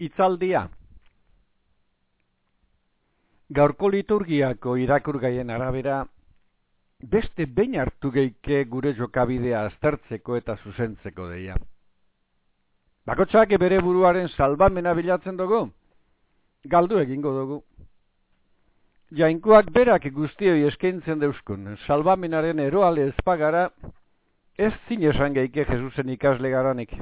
Itzaldia Gaurko liturgiako irakurgaien arabera, beste behin hartu geike gure jokabidea aztertzeko eta zuzentzeko deia. Bakotxak bere buruaren salbamena bilatzen dugu, galdu egingo dugu. Jainkoak berak guztioi eskaintzen deuskun, salbamenaren eroale ezpagara, ez zinesan geike Jesusen ikasle garanik.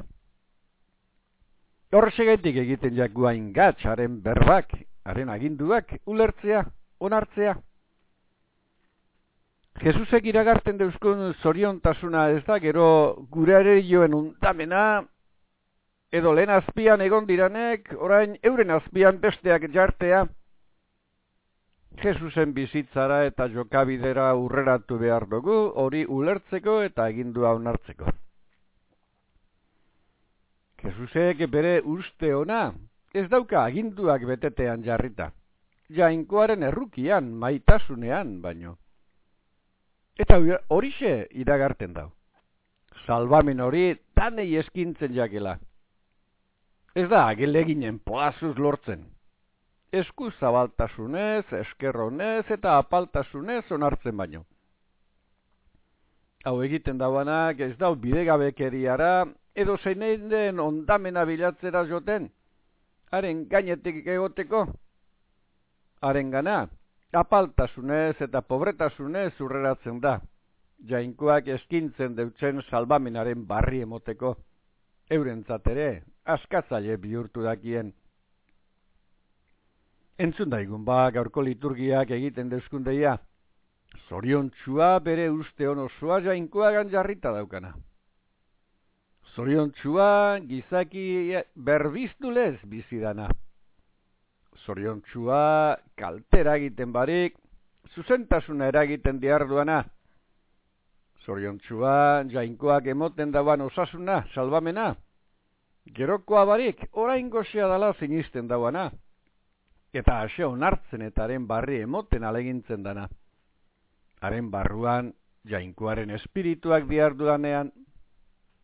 Horrexegaitik egiten jak guain gatz, haren berbak, haren aginduak, ulertzea, onartzea. Jesusek iragarten deuzkun zoriontasuna ez da, gero gure ere joen untamena, edo lehen azpian egon diranek, orain euren azpian besteak jartea, Jesusen bizitzara eta jokabidera urreratu behar dugu, hori ulertzeko eta agindua onartzeko. Jesusek bere uste ona, ez dauka aginduak betetean jarrita. Jainkoaren errukian, maitasunean, baino. Eta horixe iragarten dau. Salbamen hori tanei eskintzen jakela. Ez da, geleginen poazuz lortzen. Esku zabaltasunez, eskerronez eta apaltasunez onartzen baino. Hau egiten dauanak ez dau bidegabekeriara edo zeinein den ondamena bilatzera joten, haren gainetik egoteko, haren gana, apaltasunez eta pobretasunez urreratzen da, jainkoak eskintzen deutzen salbamenaren barri emoteko, euren ere, askatzaile bihurtu dakien. Entzun daigun ba, gaurko liturgiak egiten deuskundeia, zorion bere uste honosoa jainkoagan jarrita daukana. Zorion txua gizaki berbiztu lez bizidana. Zorion txua kaltera egiten barik, zuzentasuna eragiten diarduana. Zorion txua jainkoak emoten dauan osasuna, salvamena. Gerokoa barik, orain gozea dala zinisten dauana. Eta ase onartzen eta haren barri emoten alegintzen dana. Haren barruan, jainkoaren espirituak diarduanean,